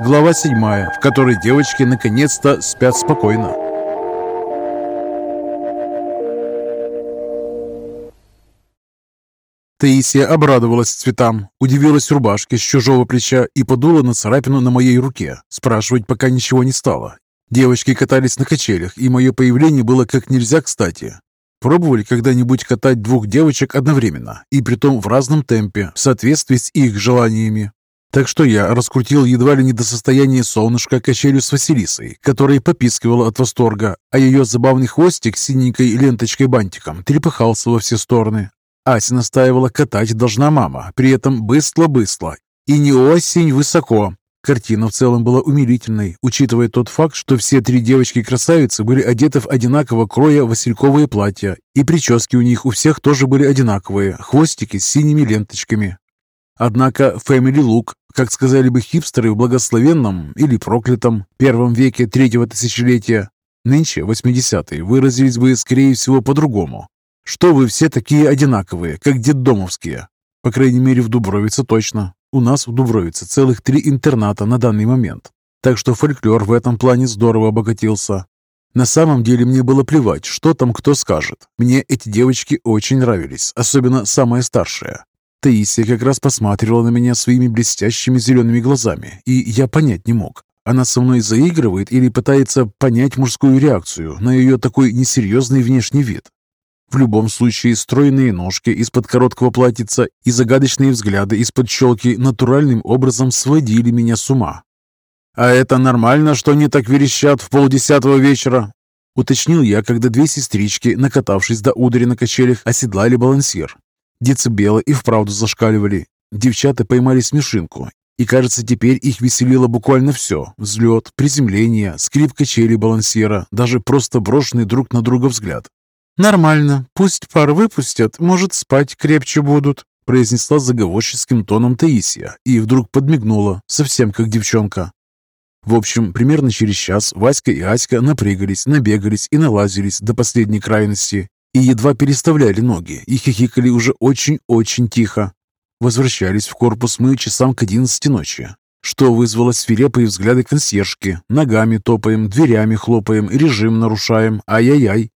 Глава 7, в которой девочки наконец-то спят спокойно. Таисия обрадовалась цветам, удивилась рубашке с чужого плеча и подула на царапину на моей руке. Спрашивать пока ничего не стало. Девочки катались на качелях, и мое появление было как нельзя кстати. Пробовали когда-нибудь катать двух девочек одновременно, и притом в разном темпе, в соответствии с их желаниями. Так что я раскрутил едва ли не до состояния солнышка качелю с Василисой, которая попискивала от восторга, а ее забавный хвостик с синенькой ленточкой-бантиком трепыхался во все стороны, Ася настаивала, катать должна мама, при этом быстро-быстро. И не осень высоко. Картина в целом была умилительной, учитывая тот факт, что все три девочки-красавицы были одеты в одинакового кроя васильковые платья, и прически у них у всех тоже были одинаковые, хвостики с синими ленточками. Однако family look, как сказали бы хипстеры в благословенном или проклятом первом веке третьего тысячелетия, нынче, 80-е, выразились бы, скорее всего, по-другому. Что вы все такие одинаковые, как детдомовские? По крайней мере, в Дубровице точно. У нас в Дубровице целых три интерната на данный момент. Так что фольклор в этом плане здорово обогатился. На самом деле мне было плевать, что там кто скажет. Мне эти девочки очень нравились, особенно самая старшая. Таисия как раз посматривала на меня своими блестящими зелеными глазами, и я понять не мог. Она со мной заигрывает или пытается понять мужскую реакцию на ее такой несерьезный внешний вид. В любом случае, стройные ножки из-под короткого платьица и загадочные взгляды из-под щелки натуральным образом сводили меня с ума. «А это нормально, что они так верещат в полдесятого вечера?» Уточнил я, когда две сестрички, накатавшись до удари на качелях, оседлали балансир. Децибелы и вправду зашкаливали. Девчата поймали смешинку, и, кажется, теперь их веселило буквально все. Взлет, приземление, скрип качели балансира, даже просто брошенный друг на друга взгляд. «Нормально. Пусть пар выпустят, может, спать крепче будут», произнесла заговорческим тоном Таисия и вдруг подмигнула, совсем как девчонка. В общем, примерно через час Васька и Аська напрягались, набегались и налазились до последней крайности и едва переставляли ноги и хихикали уже очень-очень тихо. Возвращались в корпус мы часам к одиннадцати ночи, что вызвало свирепые взгляды консьержки. Ногами топаем, дверями хлопаем, режим нарушаем. Ай-яй-яй.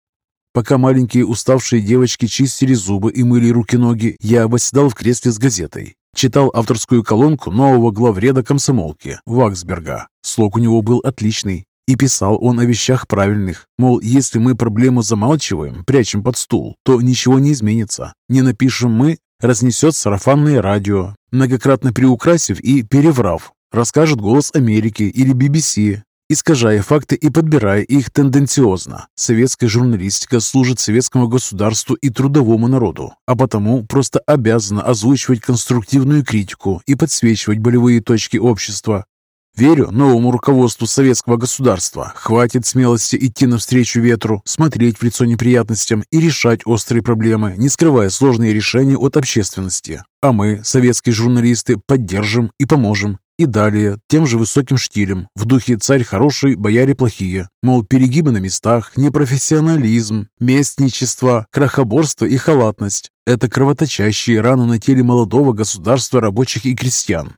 Пока маленькие уставшие девочки чистили зубы и мыли руки-ноги, я восседал в кресле с газетой. Читал авторскую колонку нового главреда комсомолки Ваксберга. Слог у него был отличный. И писал он о вещах правильных. Мол, если мы проблему замалчиваем, прячем под стул, то ничего не изменится. Не напишем мы, разнесет сарафанное радио, многократно приукрасив и переврав. Расскажет «Голос Америки» или BBC, искажая факты и подбирая их тенденциозно. Советская журналистика служит советскому государству и трудовому народу, а потому просто обязана озвучивать конструктивную критику и подсвечивать болевые точки общества. Верю новому руководству советского государства. Хватит смелости идти навстречу ветру, смотреть в лицо неприятностям и решать острые проблемы, не скрывая сложные решения от общественности. А мы, советские журналисты, поддержим и поможем. И далее, тем же высоким штилем, в духе «царь хороший, бояре плохие». Мол, перегибы на местах, непрофессионализм, местничество, крахоборство и халатность – это кровоточащие раны на теле молодого государства рабочих и крестьян.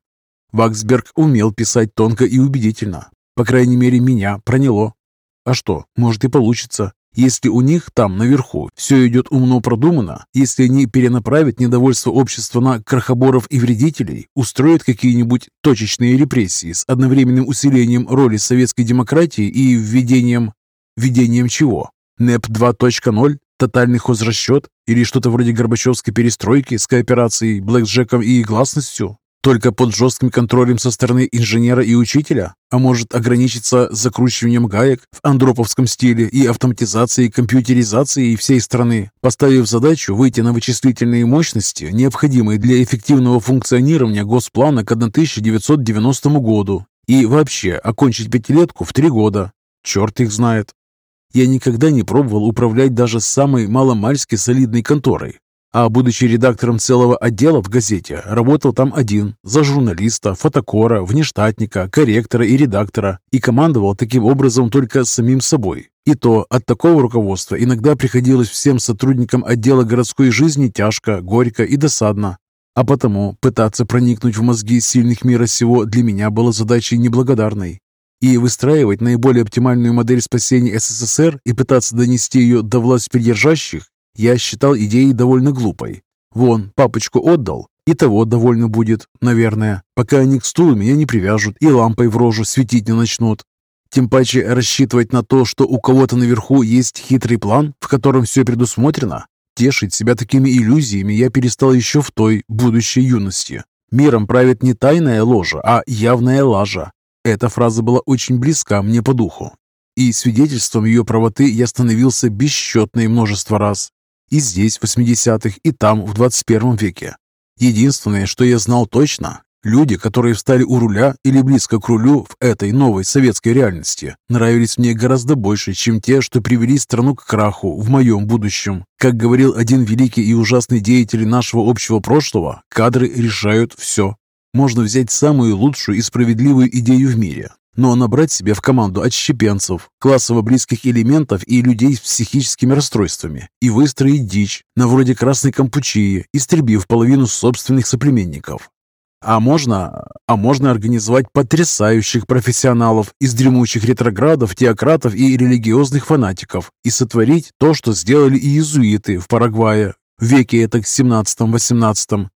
Ваксберг умел писать тонко и убедительно. По крайней мере, меня проняло. А что, может и получится. Если у них там наверху все идет умно продумано, если они перенаправят недовольство общества на крахоборов и вредителей, устроят какие-нибудь точечные репрессии с одновременным усилением роли советской демократии и введением... Введением чего? НЭП 2.0? Тотальный хозрасчет? Или что-то вроде Горбачевской перестройки с кооперацией, блэкджеком и гласностью? Только под жестким контролем со стороны инженера и учителя? А может ограничиться закручиванием гаек в андроповском стиле и автоматизацией компьютеризацией всей страны, поставив задачу выйти на вычислительные мощности, необходимые для эффективного функционирования госплана к 1990 году, и вообще окончить пятилетку в три года? Черт их знает. Я никогда не пробовал управлять даже самой маломальски солидной конторой, а будучи редактором целого отдела в газете, работал там один, за журналиста, фотокора, внештатника, корректора и редактора, и командовал таким образом только самим собой. И то от такого руководства иногда приходилось всем сотрудникам отдела городской жизни тяжко, горько и досадно. А потому пытаться проникнуть в мозги сильных мира сего для меня было задачей неблагодарной. И выстраивать наиболее оптимальную модель спасения СССР и пытаться донести ее до власть придержащих я считал идеей довольно глупой. Вон, папочку отдал, и того довольно будет, наверное, пока они к стулу меня не привяжут и лампой в рожу светить не начнут. Тем паче рассчитывать на то, что у кого-то наверху есть хитрый план, в котором все предусмотрено. Тешить себя такими иллюзиями я перестал еще в той будущей юности. Миром правит не тайная ложа, а явная лажа. Эта фраза была очень близка мне по духу. И свидетельством ее правоты я становился бесчетное множество раз. И здесь, в 80-х, и там, в 21 веке. Единственное, что я знал точно, люди, которые встали у руля или близко к рулю в этой новой советской реальности, нравились мне гораздо больше, чем те, что привели страну к краху в моем будущем. Как говорил один великий и ужасный деятель нашего общего прошлого, кадры решают все. Можно взять самую лучшую и справедливую идею в мире, но набрать себе в команду отщепенцев, классово близких элементов и людей с психическими расстройствами и выстроить дичь, на вроде красной кампучии, истребив половину собственных соплеменников. А можно, а можно организовать потрясающих профессионалов из дремучих ретроградов, теократов и религиозных фанатиков и сотворить то, что сделали и иезуиты в Парагвае в веке это 17-18.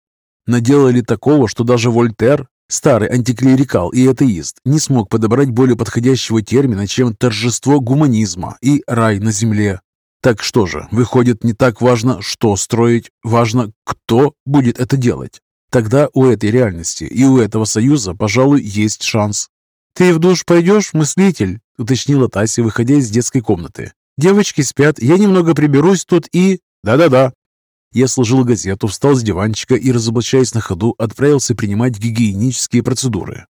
Наделали такого, что даже Вольтер, Старый антиклерикал и атеист не смог подобрать более подходящего термина, чем торжество гуманизма и рай на земле. Так что же, выходит, не так важно, что строить, важно, кто будет это делать. Тогда у этой реальности и у этого союза, пожалуй, есть шанс. «Ты в душ пойдешь, мыслитель?» — уточнила Тася, выходя из детской комнаты. «Девочки спят, я немного приберусь тут и...» «Да-да-да», я сложил газету, встал с диванчика и, разоблачаясь на ходу, отправился принимать гигиенические процедуры.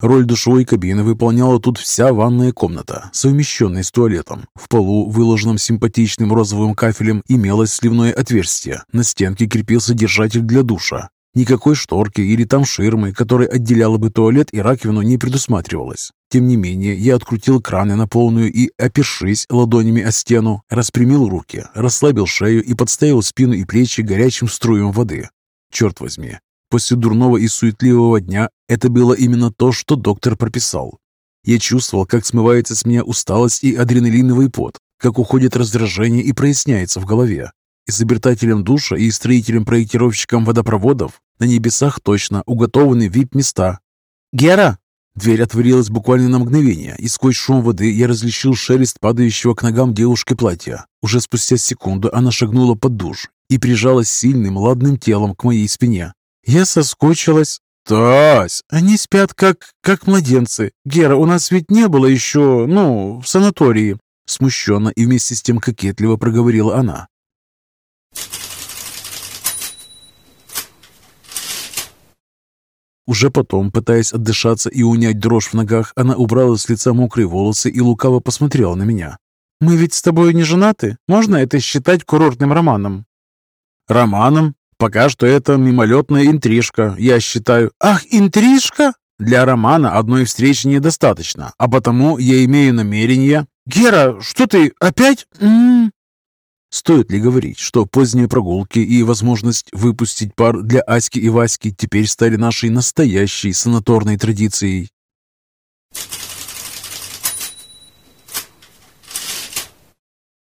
Роль душевой кабины выполняла тут вся ванная комната, совмещенная с туалетом. В полу, выложенном симпатичным розовым кафелем, имелось сливное отверстие. На стенке крепился держатель для душа. Никакой шторки или там ширмы, которая отделяла бы туалет и раковину, не предусматривалось. Тем не менее, я открутил краны на полную и, опершись ладонями о стену, распрямил руки, расслабил шею и подставил спину и плечи горячим струем воды. Черт возьми, после дурного и суетливого дня это было именно то, что доктор прописал. Я чувствовал, как смывается с меня усталость и адреналиновый пот, как уходит раздражение и проясняется в голове. Изобретателем душа и строителем-проектировщиком водопроводов на небесах точно уготованы вип-места. «Гера!» Дверь отворилась буквально на мгновение, и сквозь шум воды я различил шелест падающего к ногам девушки платья. Уже спустя секунду она шагнула под душ и прижалась сильным, ладным телом к моей спине. Я соскучилась. «Тась, они спят как... как младенцы. Гера, у нас ведь не было еще, ну, в санатории». Смущенно и вместе с тем кокетливо проговорила она. Уже потом, пытаясь отдышаться и унять дрожь в ногах, она убрала с лица мокрые волосы и лукаво посмотрела на меня. «Мы ведь с тобой не женаты. Можно это считать курортным романом?» «Романом? Пока что это мимолетная интрижка, я считаю». «Ах, интрижка?» «Для романа одной встречи недостаточно, а потому я имею намерение...» «Гера, что ты, опять?» М -м -м. Стоит ли говорить, что поздние прогулки и возможность выпустить пар для Аськи и Васьки теперь стали нашей настоящей санаторной традицией?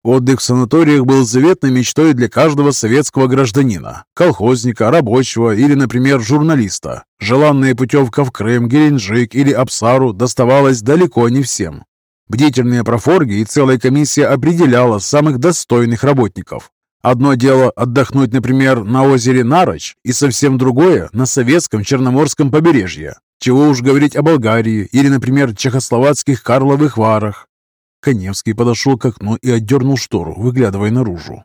Отдых в санаториях был заветной мечтой для каждого советского гражданина, колхозника, рабочего или, например, журналиста. Желанная путевка в Крым, Геленджик или Апсару доставалась далеко не всем. Бдительные профорги и целая комиссия определяла самых достойных работников. Одно дело отдохнуть, например, на озере Нарочь, и совсем другое – на советском Черноморском побережье. Чего уж говорить о Болгарии или, например, чехословацких Карловых Варах. Коневский подошел к окну и отдернул штору, выглядывая наружу.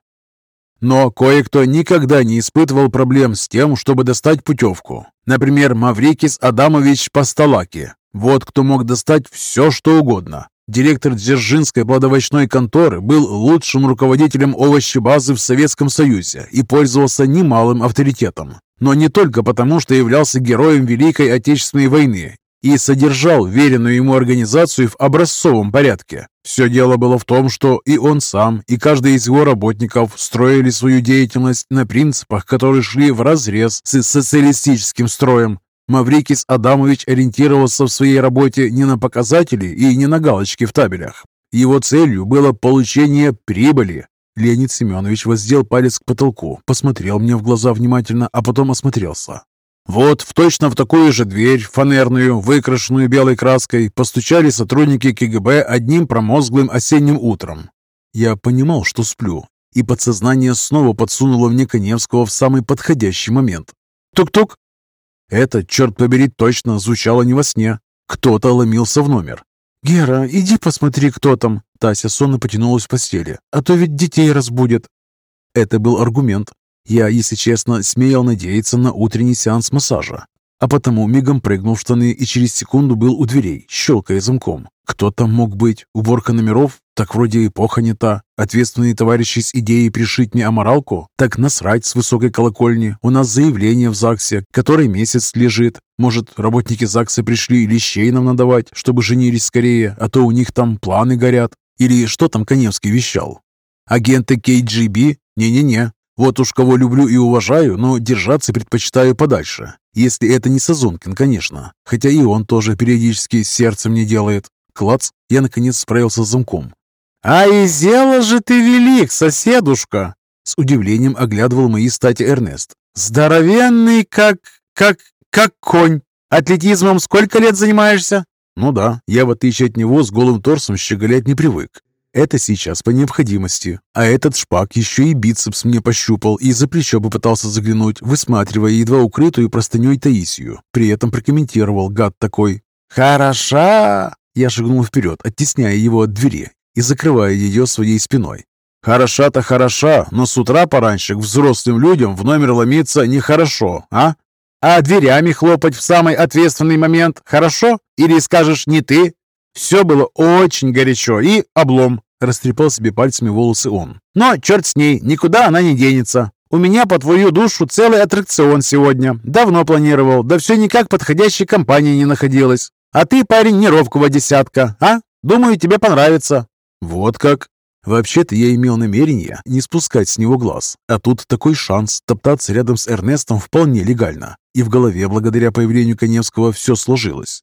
Но кое-кто никогда не испытывал проблем с тем, чтобы достать путевку. Например, Маврикис Адамович Пасталаки. Вот кто мог достать все, что угодно. Директор Дзержинской плодовочной конторы был лучшим руководителем овощебазы в Советском Союзе и пользовался немалым авторитетом. Но не только потому, что являлся героем Великой Отечественной войны и содержал веренную ему организацию в образцовом порядке. Все дело было в том, что и он сам, и каждый из его работников строили свою деятельность на принципах, которые шли вразрез с социалистическим строем. Маврикис Адамович ориентировался в своей работе не на показатели и не на галочки в табелях. Его целью было получение прибыли. Леонид Семенович воздел палец к потолку, посмотрел мне в глаза внимательно, а потом осмотрелся. Вот в точно в такую же дверь, фанерную, выкрашенную белой краской, постучали сотрудники КГБ одним промозглым осенним утром. Я понимал, что сплю, и подсознание снова подсунуло мне Коневского в самый подходящий момент. Тук-тук! Это, черт побери, точно звучало не во сне. Кто-то ломился в номер. «Гера, иди посмотри, кто там!» Тася сонно потянулась в постели. «А то ведь детей разбудят!» Это был аргумент. Я, если честно, смеял надеяться на утренний сеанс массажа, а потому мигом прыгнул в штаны и через секунду был у дверей, щелкая замком. Кто там мог быть? Уборка номеров? Так вроде эпоха не та. Ответственные товарищи с идеей пришить мне аморалку? Так насрать с высокой колокольни. У нас заявление в ЗАГСе, который месяц лежит. Может, работники ЗАГСа пришли лещей нам надавать, чтобы женились скорее, а то у них там планы горят. Или что там Коневский вещал? Агенты КГБ? Не-не-не, вот уж кого люблю и уважаю, но держаться предпочитаю подальше. Если это не Сазонкин, конечно. Хотя и он тоже периодически сердце мне делает. Клац, я наконец справился с замком. «А и зело же ты велик, соседушка!» С удивлением оглядывал мои стати Эрнест. «Здоровенный, как... как... как конь! Атлетизмом сколько лет занимаешься?» «Ну да, я в отличие от него с голым торсом щеголять не привык. Это сейчас по необходимости. А этот шпак еще и бицепс мне пощупал и за плечо попытался заглянуть, высматривая едва укрытую простыней Таисию. При этом прокомментировал гад такой. «Хороша!» Я шагнул вперед, оттесняя его от двери и закрывая ее своей спиной. «Хороша-то хороша, но с утра пораньше к взрослым людям в номер ломиться нехорошо, а? А дверями хлопать в самый ответственный момент хорошо? Или скажешь не ты, все было очень горячо и облом. Растрепал себе пальцами волосы он. Но черт с ней, никуда она не денется. У меня по твою душу целый аттракцион сегодня. Давно планировал, да все никак подходящей компании не находилось. А ты, парень, не ровкого десятка, а? Думаю, тебе понравится. Вот как. Вообще-то я имел намерение не спускать с него глаз, а тут такой шанс топтаться рядом с Эрнестом вполне легально. И в голове, благодаря появлению Коневского, все сложилось.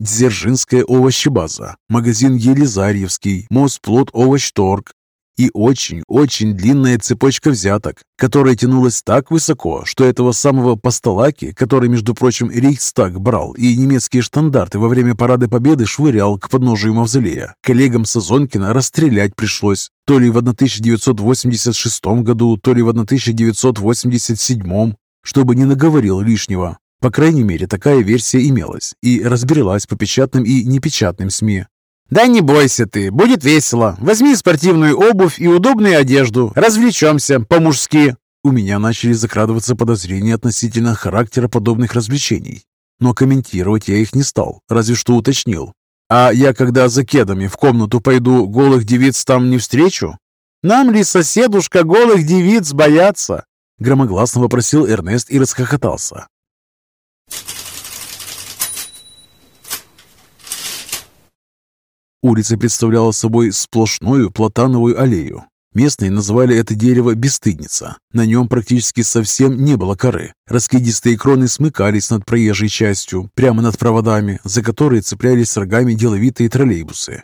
Дзержинская овощебаза, магазин Елизарьевский, Мосплод Овощторг и очень-очень длинная цепочка взяток, которая тянулась так высоко, что этого самого Постолаки, который, между прочим, Рейхстаг брал и немецкие штандарты во время Парада Победы швырял к подножию мавзолея, коллегам Сазонкина расстрелять пришлось, то ли в 1986 году, то ли в 1987, чтобы не наговорил лишнего. По крайней мере, такая версия имелась и разбиралась по печатным и непечатным СМИ. «Да не бойся ты, будет весело. Возьми спортивную обувь и удобную одежду. Развлечемся по-мужски». У меня начали закрадываться подозрения относительно характера подобных развлечений. Но комментировать я их не стал, разве что уточнил. «А я, когда за кедами в комнату пойду, голых девиц там не встречу?» «Нам ли, соседушка, голых девиц бояться?» Громогласно вопросил Эрнест и расхохотался. Улица представляла собой сплошную платановую аллею. Местные называли это дерево «бесстыдница». На нем практически совсем не было коры. Раскидистые кроны смыкались над проезжей частью, прямо над проводами, за которые цеплялись рогами деловитые троллейбусы.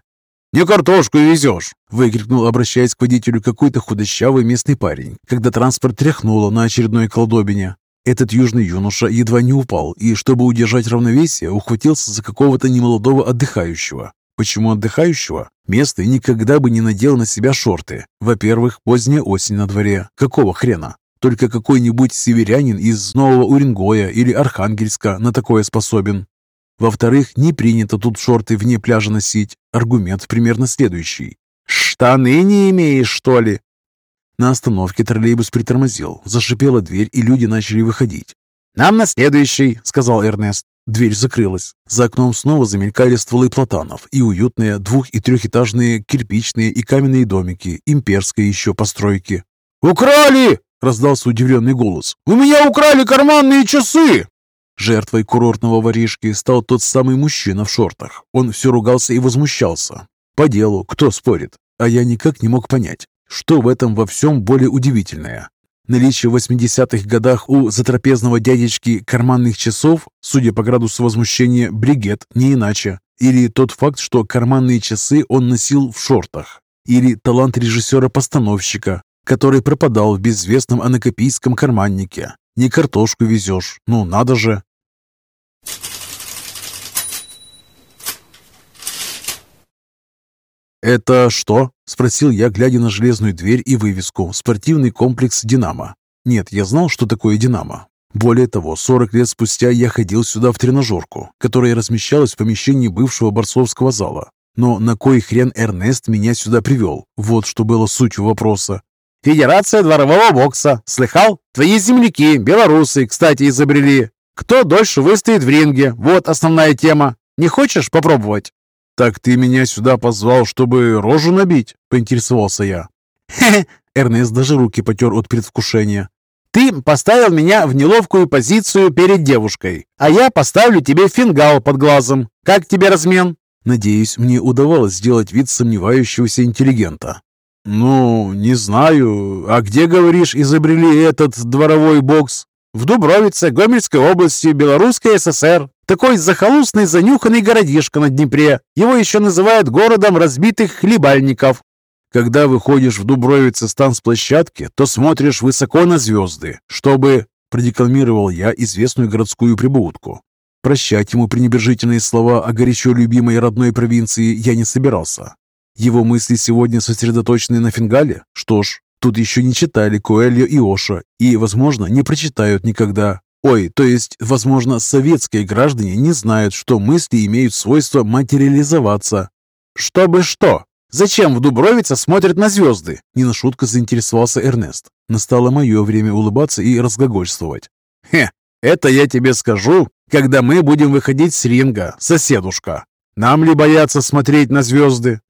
«Не картошку везешь!» – выкрикнул, обращаясь к водителю какой-то худощавый местный парень, когда транспорт тряхнуло на очередной колдобине. Этот южный юноша едва не упал и, чтобы удержать равновесие, ухватился за какого-то немолодого отдыхающего. Почему отдыхающего? Местный никогда бы не надел на себя шорты. Во-первых, поздняя осень на дворе. Какого хрена? Только какой-нибудь северянин из Нового Уренгоя или Архангельска на такое способен. Во-вторых, не принято тут шорты вне пляжа носить. Аргумент примерно следующий. «Штаны не имеешь, что ли?» На остановке троллейбус притормозил, зашипела дверь, и люди начали выходить. «Нам на следующий», — сказал Эрнест. Дверь закрылась. За окном снова замелькали стволы платанов и уютные двух- и трехэтажные кирпичные и каменные домики имперской еще постройки. «Украли!» — раздался удивленный голос. «У меня украли карманные часы!» Жертвой курортного воришки стал тот самый мужчина в шортах. Он все ругался и возмущался. По делу, кто спорит? А я никак не мог понять, что в этом во всем более удивительное. Наличие в 80-х годах у затрапезного дядечки карманных часов, судя по градусу возмущения, бригет, не иначе. Или тот факт, что карманные часы он носил в шортах. Или талант режиссера-постановщика, который пропадал в безвестном анакопийском карманнике. Не картошку везешь, ну надо же. «Это что?» – спросил я, глядя на железную дверь и вывеску «Спортивный комплекс «Динамо». Нет, я знал, что такое «Динамо». Более того, 40 лет спустя я ходил сюда в тренажерку, которая размещалась в помещении бывшего борцовского зала. Но на кой хрен Эрнест меня сюда привел? Вот что было сутью вопроса. «Федерация дворового бокса. Слыхал? Твои земляки, белорусы, кстати, изобрели. Кто дольше выстоит в ринге? Вот основная тема. Не хочешь попробовать?» «Так ты меня сюда позвал, чтобы рожу набить?» – поинтересовался я. «Хе-хе!» – Эрнест даже руки потер от предвкушения. «Ты поставил меня в неловкую позицию перед девушкой, а я поставлю тебе фингал под глазом. Как тебе размен?» Надеюсь, мне удавалось сделать вид сомневающегося интеллигента. «Ну, не знаю. А где, говоришь, изобрели этот дворовой бокс?» «В Дубровице, Гомельской области, Белорусской ССР. Такой захолустный, занюханный городишко на Днепре. Его еще называют городом разбитых хлебальников. Когда выходишь в Дубровице с танцплощадки, то смотришь высоко на звезды, чтобы...» Продекламировал я известную городскую прибудку. Прощать ему пренебрежительные слова о горячо любимой родной провинции я не собирался. Его мысли сегодня сосредоточены на фингале? Что ж, тут еще не читали Коэльо и Оша, и, возможно, не прочитают никогда. Ой, то есть, возможно, советские граждане не знают, что мысли имеют свойство материализоваться. Чтобы что? Зачем в Дубровице смотрят на звезды? Не на шутку заинтересовался Эрнест. Настало мое время улыбаться и разглагольствовать. Хе, это я тебе скажу, когда мы будем выходить с ринга, соседушка. Нам ли бояться смотреть на звезды?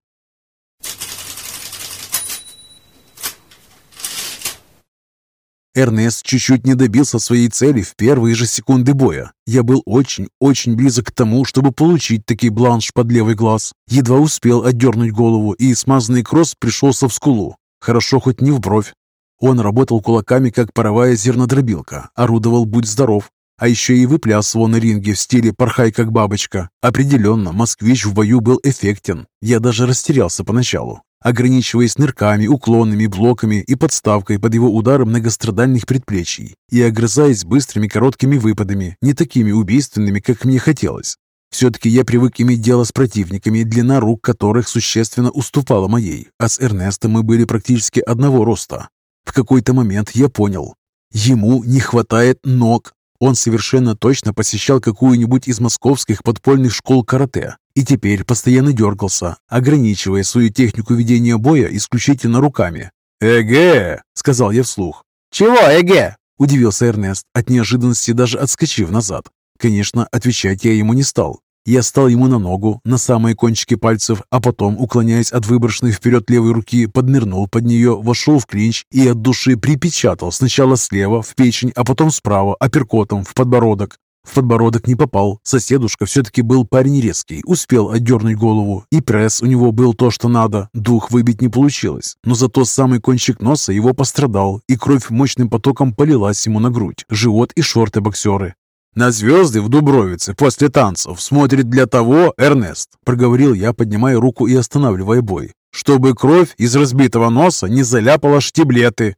Эрнест чуть-чуть не добился своей цели в первые же секунды боя. Я был очень-очень близок к тому, чтобы получить такой бланш под левый глаз. Едва успел отдернуть голову, и смазанный кросс пришелся в скулу. Хорошо хоть не в бровь. Он работал кулаками, как паровая зернодробилка, орудовал «Будь здоров», а еще и выплясывал на ринге в стиле «порхай как бабочка». Определенно, москвич в бою был эффектен. Я даже растерялся поначалу ограничиваясь нырками, уклонами, блоками и подставкой под его удары многострадальных предплечий и огрызаясь быстрыми короткими выпадами, не такими убийственными, как мне хотелось. Все-таки я привык иметь дело с противниками, длина рук которых существенно уступала моей, а с Эрнестом мы были практически одного роста. В какой-то момент я понял, ему не хватает ног. Он совершенно точно посещал какую-нибудь из московских подпольных школ карате и теперь постоянно дергался, ограничивая свою технику ведения боя исключительно руками. «Эге!» — сказал я вслух. «Чего эге?» — удивился Эрнест, от неожиданности даже отскочив назад. Конечно, отвечать я ему не стал. Я стал ему на ногу, на самые кончики пальцев, а потом, уклоняясь от выброшенной вперед левой руки, поднырнул под нее, вошел в клинч и от души припечатал сначала слева, в печень, а потом справа, апперкотом, в подбородок. В подбородок не попал. Соседушка все-таки был парень резкий, успел отдернуть голову. И пресс у него был то, что надо. Дух выбить не получилось. Но зато самый кончик носа его пострадал, и кровь мощным потоком полилась ему на грудь, живот и шорты боксеры. «На звезды в Дубровице после танцев смотрит для того Эрнест», проговорил я, поднимая руку и останавливая бой, «чтобы кровь из разбитого носа не заляпала штиблеты».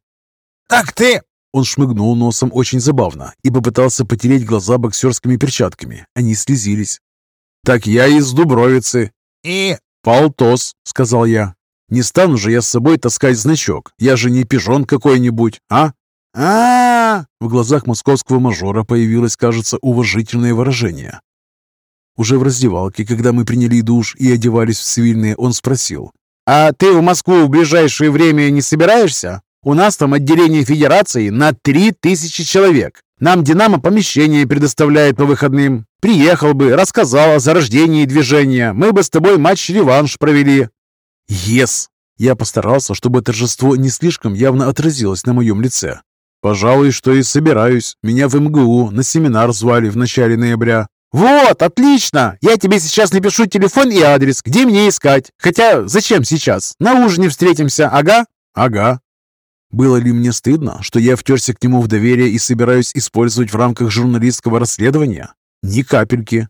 «Так ты он шмыгнул носом очень забавно и попытался потереть глаза боксерскими перчатками. Они слезились. «Так я из Дубровицы». «И?» «Полтос», — сказал я. «Не стану же я с собой таскать значок. Я же не пижон какой-нибудь, а?» а, -а, -а В глазах московского мажора появилось, кажется, уважительное выражение. Уже в раздевалке, когда мы приняли душ и одевались в цивильные, он спросил. «А ты в Москву в ближайшее время не собираешься?» У нас там отделение федерации на 3000 человек. Нам «Динамо» помещение предоставляет по выходным. Приехал бы, рассказал о зарождении движения. Мы бы с тобой матч-реванш провели». «Ес!» Я постарался, чтобы торжество не слишком явно отразилось на моем лице. «Пожалуй, что и собираюсь. Меня в МГУ на семинар звали в начале ноября». «Вот, отлично! Я тебе сейчас напишу телефон и адрес, где мне искать. Хотя зачем сейчас? На ужине встретимся, ага?» «Ага». Было ли мне стыдно, что я втерся к нему в доверие и собираюсь использовать в рамках журналистского расследования? Ни капельки.